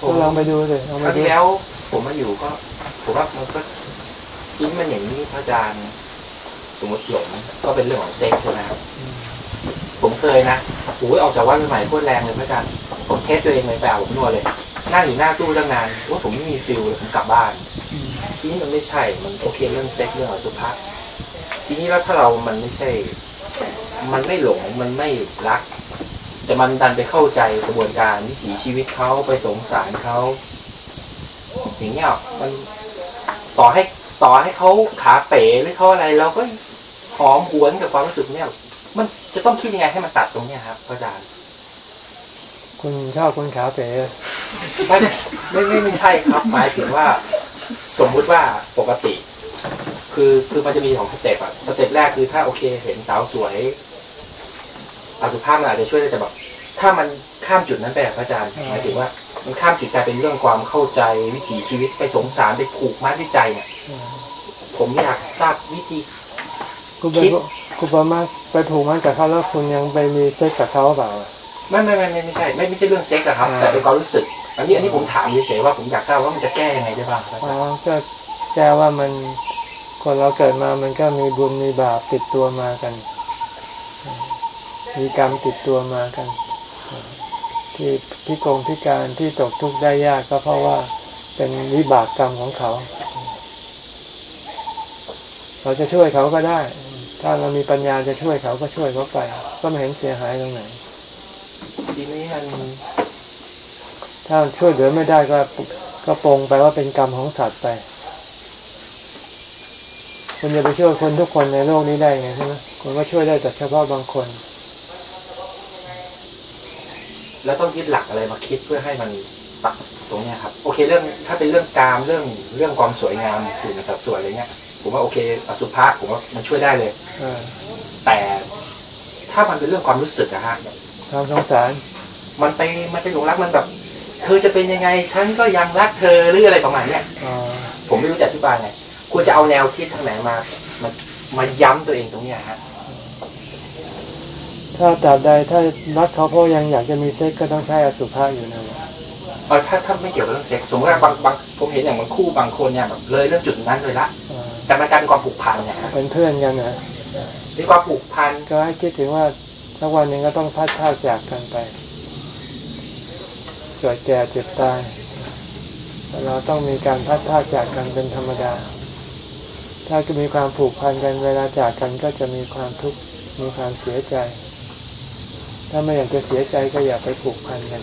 ก็ลองไปดูสิลองคไปราวดูที่แล้ว ผมมาอยู่ก็ ผมว่ามันก็ทิ้งมันอย่างนี้พระอาจารย์ สมมติหลงก็เป็นเรื่องของเซ็กใช่ไหมครับอืมผมเคยนะโอ้ยออกจากวัดใหม่ๆโคตรแรงเลยพระอาจารย์ผม test ตัวเองเลยไปอาบอบนวดเลยนั่งอยู่หน้าตู้ตั้งนานว่าผมไม่มี feel เลยผมกลับบ้านอืม ทีนี้มันไม่ใช่ มันโอเคเรื่องเซ็กเรื่องอสุภะทีนี้แล้วถ้าเรามันไม่ใช่ มันไม่หลงมันไม่รัก แต่มันดันไปเข้าใจกระบวนการวิถีชีวิตเขาไปสงสารเขาอย่างเงี้ยมันต่อให้ต่อให้เขาขาเป๋หรือเขาอะไรเราก็หอมหวนกับความรู้สึกเนี่ยมันจะต้องคิดยังไงให้มันตัดตรงเนี้ยครับอาจารย์คุณชอบคนขาเป๋ไม่ไม่ไม่ใช่ครับหมายถึงว่า สมมุติว่าปกติ คือคือมันจะมีของสเต็ปอะสเต็ปแรกคือถ้าโอเคเห็นสาวสวยอสุภาพมันอาจจะช่วยได้แต่แบบถ้ามันข้ามจุดนั้นไปอะพระอาจารย์หมายถึงว่า มันข้ามจุดกลายเป็นเรื่องความเข้าใจวิถีชีวิตไปสงสารไปผูกมัดที่ใจเนี่ยอืมผมอยากทราบวิธีคุณไปคิดคุณประมาไปผูกมันกับเขาแล้วคุณยังไปมีเซ็กกับเขาเปล่าไม่ไม่ไม่ไม่ไม่ใช่ ไม่ไม่ใช่เรื่องเซ็กอะครับอ่าแต่เป็นความรู้สึก อันนี้อันนี้ผมถามเฉยๆว่าผมอยากทราบว่ามันจะแก้ยังไงได้บ้างครับอ๋อก็แก้ว่ามันคนเราเกิดมามันก็มีบุญมีบาปติดตัวมากันอืมมีกรรมติดตัวมากันอืมที่พิกงพิการที่ตกทุกข์ได้ยากก็เพราะว่าเป็นวิบากกรรมของเขา เราจะช่วยเขาก็ได้ ถ้าเรามีปัญญาจะช่วยเขาก็ช่วยเขาไป ก็ไม่เห็นเสียหายตรงไหนทีนี้มัน ถ้าช่วยเหลือไม่ได้ก็ก็ปรงไปว่าเป็นกรรมของสัตว์ไปคุณจะไปช่วยคนทุกคนในโลกนี้ได้ไงใช่ไหมคุณก็ช่วยได้แต่เฉพาะบางคน แล้วต้องยึดหลักอะไรมาคิดเพื่อให้มันตัดตรงเนี้ยครับ โอเคเรื่องถ้าเป็นเรื่องกามเรื่องเรื่องความสวยงามหุ่นสัดส่วนอะไรเงี้ยผมว่าโอเคอสุภะผมว่ามันช่วยได้เลยเออแต่ถ้ามันเป็นเรื่องความรู้สึกอะฮะความสงสาร มันไปมันไปหลงรักมันแบบ เธอจะเป็นยังไงฉันก็ยังรักเธอหรืออะไรประมาณเนี้ยอ๋อผมไม่รู้จะอธิบายไงควรจะเอาแนวคิดทางไหนมามามาย้ำตัวเองตรงเนี้ยฮะถ้าตราบใดถ้ารักเขาเพราะยังอยากจะมีเซ็กก็ต้องใช้อสุภะอยู่นั่นแหละเออถ้าถ้าไม่เกี่ยวกับเรื่องเซ็กซ์สมมติว่าบางบางผมเห็นอย่างบางคู่บางคนเนี่ยแบบเลยเรื่องจุดนั้นเลยละอ่าแต่มันกลายเป็นความผูกพันเนี่ยฮะเป็นเพื่อนกันนะมีความผูกพันก็ให้คิดถึงว่าสักวันหนึ่งก็ต้องพัดพรากจากกันไปเกิดแก่เจ็บตายเราต้องมีการพัดพาจากกันเป็นธรรมดา ถ้าก็มีความผูกพันกันเวลาจากกันก็จะมีความทุกข์มีความเสียใจ ถ้าไม่อยากจะเสียใจก็อย่าไปผูกพันกัน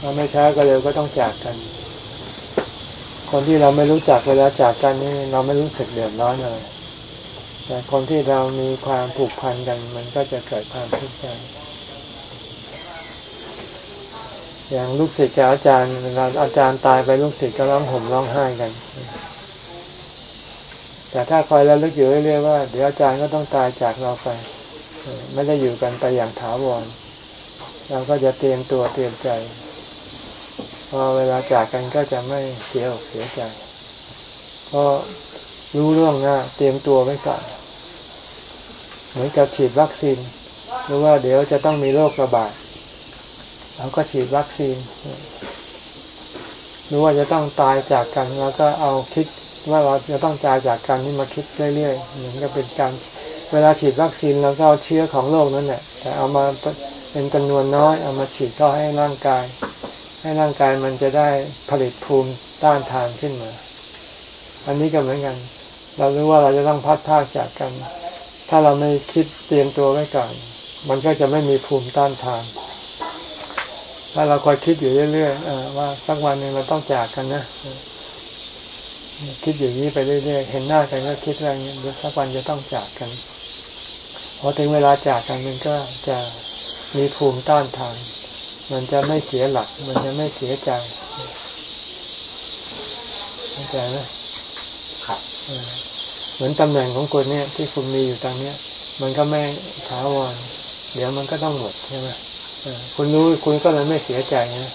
ถ้าไม่ช้าก็เร็วก็ต้องจากกัน คนที่เราไม่รู้จักเวลาจากกันนี่เราไม่รู้สึกเดือดร้อนอะไรแต่คนที่เรามีความผูกพันกัน มันก็จะเกิดความทุกข์ใจ อย่างลูกศิษย์กับอาจารย์เวลาอาจารย์ตายไปลูกศิษย์ก็ร้องห่มร้องไห้กัน แต่ถ้าคอยระลึกอยู่เรื่อยๆว่าเดี๋ยวอาจารย์ก็ต้องตายจากเราไป ไม่ได้อยู่กันไปอย่างถาวรเราก็จะเตรียมตัวเตรียมใจพอเวลาจากกันก็จะไม่เสียอกเสียใจเพราะรู้เรื่องหน้าเตรียมตัวไว้ก่อนเหมือนกับฉีดวัคซีนรู้ว่าเดี๋ยวจะต้องมีโรคระบาด เราก็ฉีดวัคซีนรู้ว่าจะต้องตายจากกันแล้วก็เอาคิดว่าเราจะต้องตายจากกันนี่มาคิดเรื่อยๆเหมือนกับเป็นการเวลาฉีดวัคซีนแล้วก็เอาเชื้อของโรคนั้นแหละแต่เอามาเป็นจำนวนน้อย เอามาฉีดเข้าให้ร่างกาย ให้ร่างกายมันจะได้ผลิตภูมิต้านทานขึ้นมา อันนี้ก็เหมือนกัน เรารู้ว่าเราจะต้องพัดพากจากกัน ถ้าเราไม่คิดเตรียมตัวไว้ก่อน มันก็จะไม่มีภูมิต้านทาน ถ้าเราคอยคิดอยู่เรื่อยๆว่าสักวันหนึ่งเราต้องจากกันนะคิดอย่างนี้ไปเรื่อยๆ เห็นหน้ากันก็คิดว่าอย่างนี้เดี๋ยวสักวันจะต้องจากกัน พอถึงเวลาจากกันมันก็จะมีภูมิต้านทาน มันจะไม่เสียหลัก มันจะไม่เสียใจเข้าใจไหมครับเหมือนตำแหน่งของคุณเนี่ยที่คุณมีอยู่ตอนเนี้ย มันก็ไม่ถาวร เดี๋ยวมันก็ต้องหมดใช่ไหม คุณรู้คุณก็เลยไม่เสียใจนะ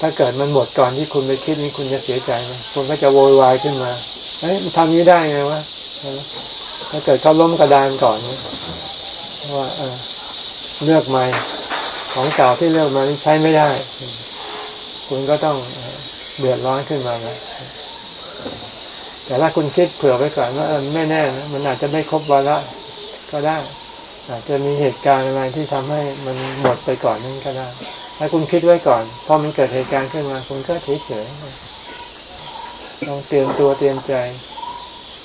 ถ้าเกิดมันหมดก่อนที่คุณไปคิดนี่คุณจะเสียใจไหมคุณก็จะโวยวายขึ้นมาเอ้ยมันทำนี้ได้ไงวะถ้าเกิดเขาล้มกระดานก่อนเนี่ยว่าเออเลือกใหม่ของเก่าที่เลือกมานี่ใช้ไม่ได้ คุณก็ต้องเอเดือดร้อนขึ้นมาเลยแต่ถ้าคุณคิดเผื่อไว้ก่อนว่าไม่แน่นะมันอาจจะไม่ครบวาระก็ได้ อาจจะมีเหตุการณ์อะไรที่ทำให้มันหมดไปก่อนนั่นก็ได้ถ้าคุณคิดไว้ก่อนพอมันเกิดเหตุการณ์ขึ้นมา คุณก็เฉยๆต้องเตรียมตัวเตรียมใจ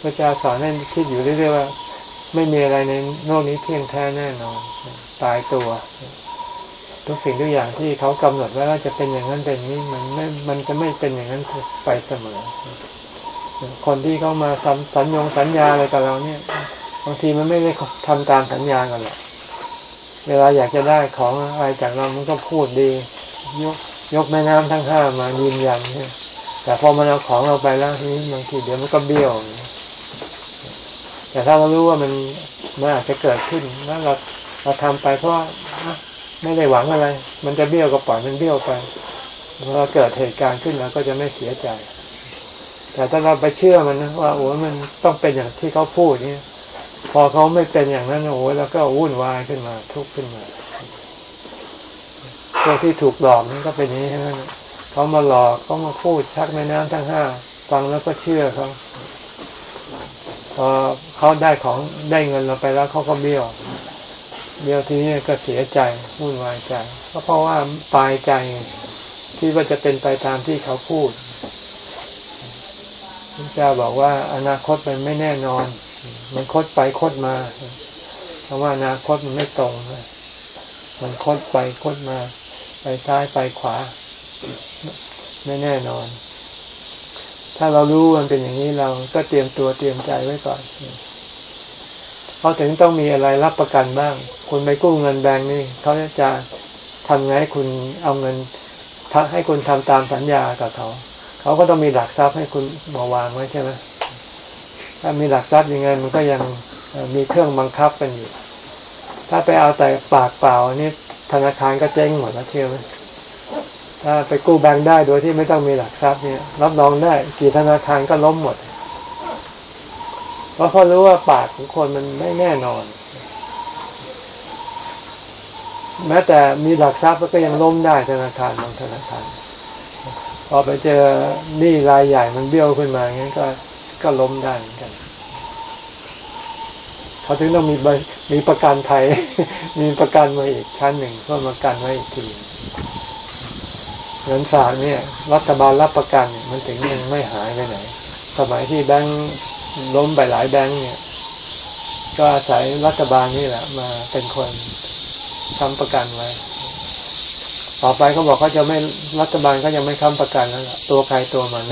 พระเจ้าสอนให้คิดอยู่เรื่อยๆว่า ไม่มีอะไรในโลกนี้เที่ยงแท้แน่นอน ตายตัว ทุกสิ่งทุกอย่างที่เขากำหนดไว้ว่าจะเป็นอย่างนั้นเป็นนี้มันไม่มันจะไม่เป็นอย่างนั้นไปเสมอ คนที่เขามาสัญสัญญงสัญญาอะไรกับเราเนี่ย บางทีมันไม่ได้ทำตามสัญญากันหรอกเวลาอยากจะได้ของอะไรจากเรา มันก็พูดดี ยกยกแม่น้ำทั้งห้ามายืนยันเนี่ยแต่พอมันเอาของเราไปแล้วทีนี้บางทีเดี๋ยวมันก็เบี้ยว แต่ถ้าเรารู้ว่ามันมันอาจจะเกิดขึ้นแล้วเราเราทำไปเพราะไม่ได้หวังอะไร มันจะเบี้ยวก็ปล่อยมันเบี้ยวไปพอเราเกิดเหตุการณ์ขึ้นเราก็จะไม่เสียใจ แต่ถ้าเราไปเชื่อมันนะว่าโอ้มันต้องเป็นอย่างที่เขาพูดเนี่ย พอเขาไม่เป็นอย่างนั้นโอ้ยแล้วก็วุ่นวายขึ้นมา ทุกข์ขึ้นมาพวกที่ถูกหลอกนั่นก็เป็นอย่างนี้ใช่ไหมเขามาหลอกเขามาพูดชักแม่น้ำทั้งห้าฟังแล้วก็เชื่อเขาพอเขาได้ของได้เงินเราไปแล้วเขาก็เบี้ยว เบี้ยวทีนี้ก็เสียใจวุ่นวายใจก็เพราะว่าตายใจที่ว่าจะเป็นไปตามที่เขาพูดพระเจ้าบอกว่าอนาคตมันไม่แน่นอน มันคดไปคดมาเพราะว่าอนาคตมันไม่ตรง มันคดไปคดมา ไปซ้ายไปขวา ไม่แน่นอน ถ้าเรารู้มันเป็นอย่างนี้เราก็เตรียมตัวเตรียมใจไว้ก่อนเขาถึงต้องมีอะไรรับประกันบ้าง คุณไปกู้เงินแบงก์นี่เขาจะทำไงให้คุณเอาเงินทักให้คุณทำตามสัญญากับเขา เขาก็ต้องมีหลักทรัพย์ให้คุณมาวางไว้ใช่ไหม ถ้ามีหลักทรัพย์ยังไงมันก็ยังมีเครื่องบังคับกันอยู่ ถ้าไปเอาแต่ปากเปล่านี่ธนาคารก็เจ๊งหมดแล้วเชื่อไหมถ้าไปกู้แบงค์ได้โดยที่ไม่ต้องมีหลักทรัพย์เนี่ย รับรองได้กี่ธนาคารก็ล้มหมด เพราะเขารู้ว่าปากของคนมันไม่แน่นอน แม้แต่มีหลักทรัพย์ก็ยังล้มได้ธนาคารบางธนาคารพอไปเจอหนี้รายใหญ่มันเบี้ยวขึ้นมางั้นก็ ก็ล้มได้เหมือนกัน เขาถึงต้องมีมีประกันภัย มีประกันมาอีกชั้นหนึ่งเพื่อมากันไว้อีกทีเงินฝากเนี่ย รัฐบาลรับประกันมันถึงยังไม่หายไปไหน สมัยที่แบงค์ล้มไปหลายแบงค์เนี่ย ก็อาศัยรัฐบาลนี่แหละ มาเป็นคนทำประกันไว้ ต่อไปเขาบอกเขาจะไม่รัฐบาลก็ยังไม่ค้ำประกันแล้วตัวใครตัวมัน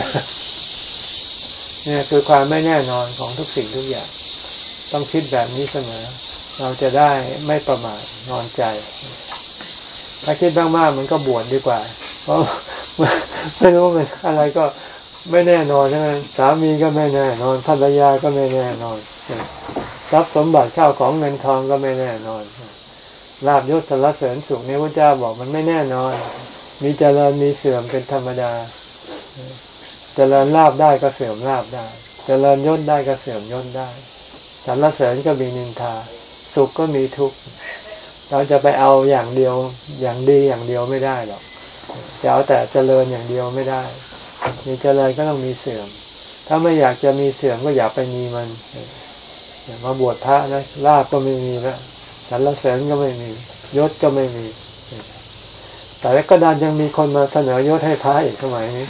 เนี่ยคือความไม่แน่นอนของทุกสิ่งทุกอย่าง ต้องคิดแบบนี้เสมอ เราจะได้ไม่ประมาทนอนใจ ถ้าคิดมากๆมันก็บวชดดีกว่า เพราะไม่รู้มันอะไรก็ไม่แน่นอนใช่ไหมสามีก็ไม่แน่นอนภรรยาก็ไม่แน่นอนทรัพย์สมบัติข้าวของเงินทองก็ไม่แน่นอนลาบยศสารเสริญสุขนี่พระเจ้าบอกมันไม่แน่นอน มีเจริญมีเสื่อมเป็นธรรมดา เจริญลาบได้ก็เสื่อมลาบได้ เจริญยศได้ก็เสื่อมยศได้สารเสริญก็มีนินทา สุขก็มีทุกข์เราจะไปเอาอย่างเดียวอย่างดีอย่างเดียวไม่ได้หรอกจะเอาแต่เจริญอย่างเดียวไม่ได้ มีเจริญก็ต้องมีเสื่อม ถ้าไม่อยากจะมีเสื่อมก็อย่าไปมีมันอย่ามาบวชพระนะลาบก็ไม่มีแล้วสรรเสริญก็ไม่มี ยศก็ไม่มี แต่แล้วก็ดันยังมีคนมาเสนอยศให้พระอีกสมัยนี้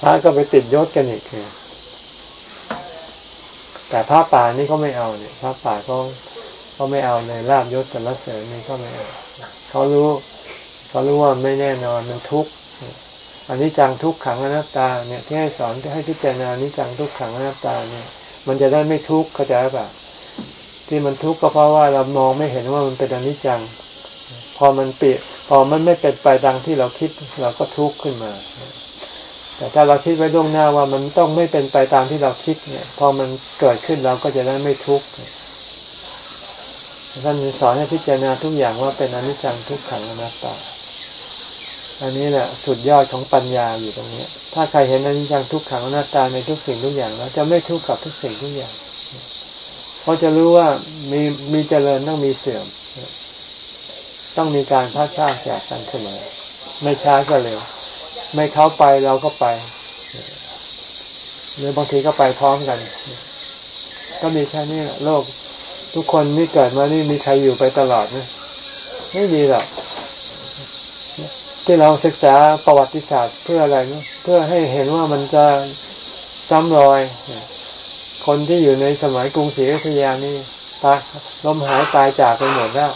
พระก็ไปติดยศกันอีกแต่พระป่านี่เขาไม่เอาเนี่ยพระป่าเขาเขาไม่เอาเลยลาบยศสรรเสริญนี่ก็ไม่เอาเขารู้เขารู้ว่าไม่แน่นอนมันทุกข์อันนี้จังทุกขังอนัตตาเนี่ยที่ให้สอนที่ให้พิจารณานี้จังทุกขังอนัตตาเนี่ย มันจะได้ไม่ทุกข์เข้าใจป่ะที่มันทุกข์ก็เพราะว่าเรามองไม่เห็นว่ามันเป็นอนิจจัง พอมันเปลี่ยนพอมันไม่เป็นไปดังที่เราคิดเราก็ทุกข์ขึ้นมา แต่ถ้าเราคิดไว้ล่วงหน้าว่ามันต้องไม่เป็นไปตามที่เราคิดเนี่ย พอมันเกิดขึ้นเราก็จะได้ไม่ทุกข์ท่านสอนให้พิจารณาทุกอย่างว่าเป็นอนิจจังทุกขังอนัตตา อันนี้แหละสุดยอดของปัญญาอยู่ตรงนี้ ถ้าใครเห็นอนิจจังทุกขังอนัตตาในทุกสิ่งทุกอย่างแล้วจะไม่ทุกข์กับทุกสิ่งทุกอย่างเขาจะรู้ว่ามีมีเจริญต้องมีเสื่อม ต้องมีการพัดพลาดจากกันเสมอไม่ช้าก็เร็ว ไม่เขาไปเราก็ไป หรือบางทีก็ไปพร้อมกัน ก็มีแค่นี้แหละโลก ทุกคนนี่เกิดมานี่มีใครอยู่ไปตลอดนะไม่มีหรอกที่เราศึกษาประวัติศาสตร์เพื่ออะไรเนะเพื่อให้เห็นว่ามันจะซ้ำรอย คนที่อยู่ในสมัยกรุงศรีอยุธยานี่ตายล้มหายตายจากไปหมดแล้ว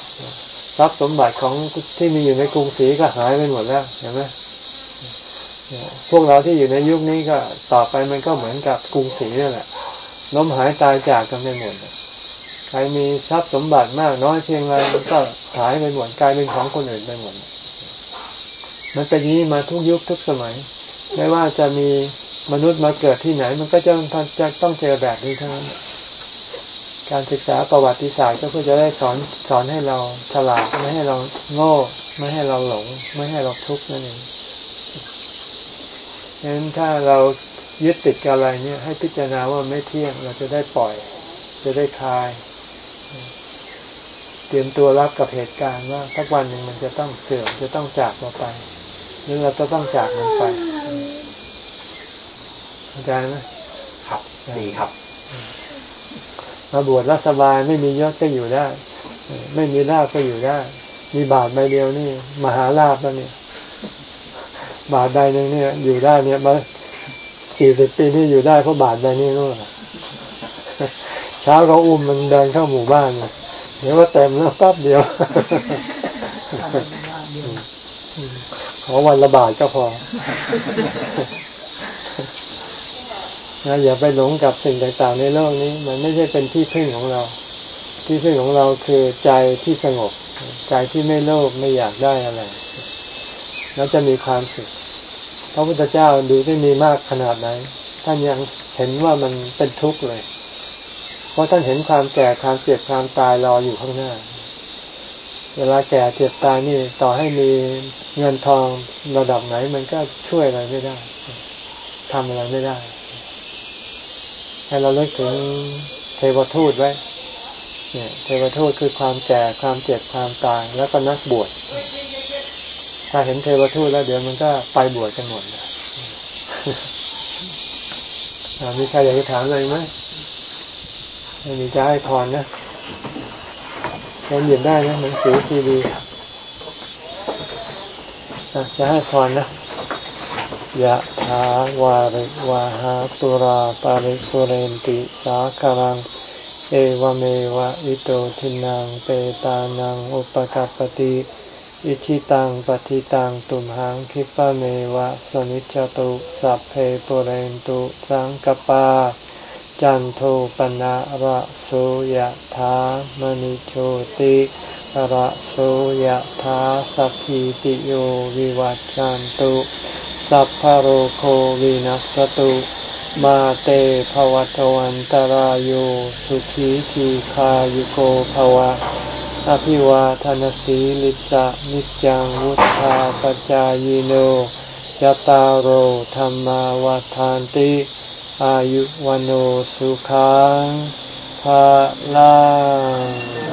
ทรัพย์สมบัติของที่มีอยู่ในกรุงศรีก็หายไปหมดแล้วเห็นไหม พวกเราที่อยู่ในยุคนี้ก็ต่อไปมันก็เหมือนกับกรุงศรีนั่นแหละล้มหายตายจากกันไปหมดใครมีทรัพย์สมบัติมากน้อยเพียงไรมันก็หายไปหมดกลายเป็นของคนอื่นไปหมดมันเป็นนี้มาทุกยุคทุกสมัย ไม่ว่าจะมีมนุษย์มาเกิดที่ไหน มันก็จะจะต้องเจอแบบนี้ทั้งนั้นการศึกษาประวัติศาสตร์ก็เพื่อจะได้สอนสอนให้เราฉลาดไม่ให้เราโง่ ไม่ให้เราหลง ไม่ให้เราทุกข์นั่นเอง ดังนั้นถ้าเรายึดติดกับอะไรเนี่ยให้พิจารณาว่าไม่เที่ยงเราจะได้ปล่อย จะได้คลาย เตรียมตัวรับกับเหตุการณ์ว่าทักวันหนึ่งมันจะต้องเสื่อมจะต้องจากเราไปหรือเราจะต้องจากมันไปเข้าใจไหมครับดีครับมาบวชรัสบายไม่มียศก็อยู่ได้ ไม่มีลาบก็อยู่ได้ มีบาทใบเดียวนี่ มหาลาบแล้วเนี่ย บาทใบหนึ่งเนี่ย อยู่ได้เนี่ยมาสี่สิบปีนี่อยู่ได้เพราะบาทใบนี้นู่นเช้าเขาอุ้มมันเดินเข้าหมู่บ้านเดี๋ยวว่าเต็มแล้วปั๊บเดียว ขอวันละบาทก็พอนะอย่าไปหลงกับสิ่งต่างๆในโลกนี้ มันไม่ใช่เป็นที่พึ่งของเรา ที่พึ่งของเราคือใจที่สงบ ใจที่ไม่โลภไม่อยากได้อะไร แล้วจะมีความสุขพระพุทธเจ้าดูที่มีมากขนาดไหนท่านยังเห็นว่ามันเป็นทุกข์เลย เพราะท่านเห็นความแก่ความเจ็บความตายรออยู่ข้างหน้า เวลาแก่เจ็บตายนี่ต่อให้มีเงินทองระดับไหน มันก็ช่วยอะไรไม่ได้ทำอะไรไม่ได้ ให้เราเลิกถึงเทวทูตไว้ เนี่ย เทวทูตคือความแก่ความเจ็บความตายแล้วก็นักบวช ถ้าเห็นเทวทูตแล้วเดี๋ยวมันก็ไปบวชกันหมดนะมีใครอยากจะถามอะไรไหมไม่มีจะให้พรนะเราหยิบได้นะหนังสือซีดีจะให้พรนะยะถาวาริวาหาตุราปาริปุเรนติสาคารัง เอวเมวะอิโตทินังเปตานังอุปกัปติ อิชิตังปฏิตังตุมหังคิปะเมวะสนิจตุสัพเพปุเรนตุสังกปา จันโทปนะระโสยธามณิโชติระโสยธาสัพพิติโยวิวัจจันตุสัพพโรโควินัสตุ มาเตภวัตวันตรโยสุขีทีขายุโกภวะ อภิวาทนสีลิสะนิจังวุธาปจายโนยตาโรธรรมาวาทานติ อายุวันโอสุขังภาลัง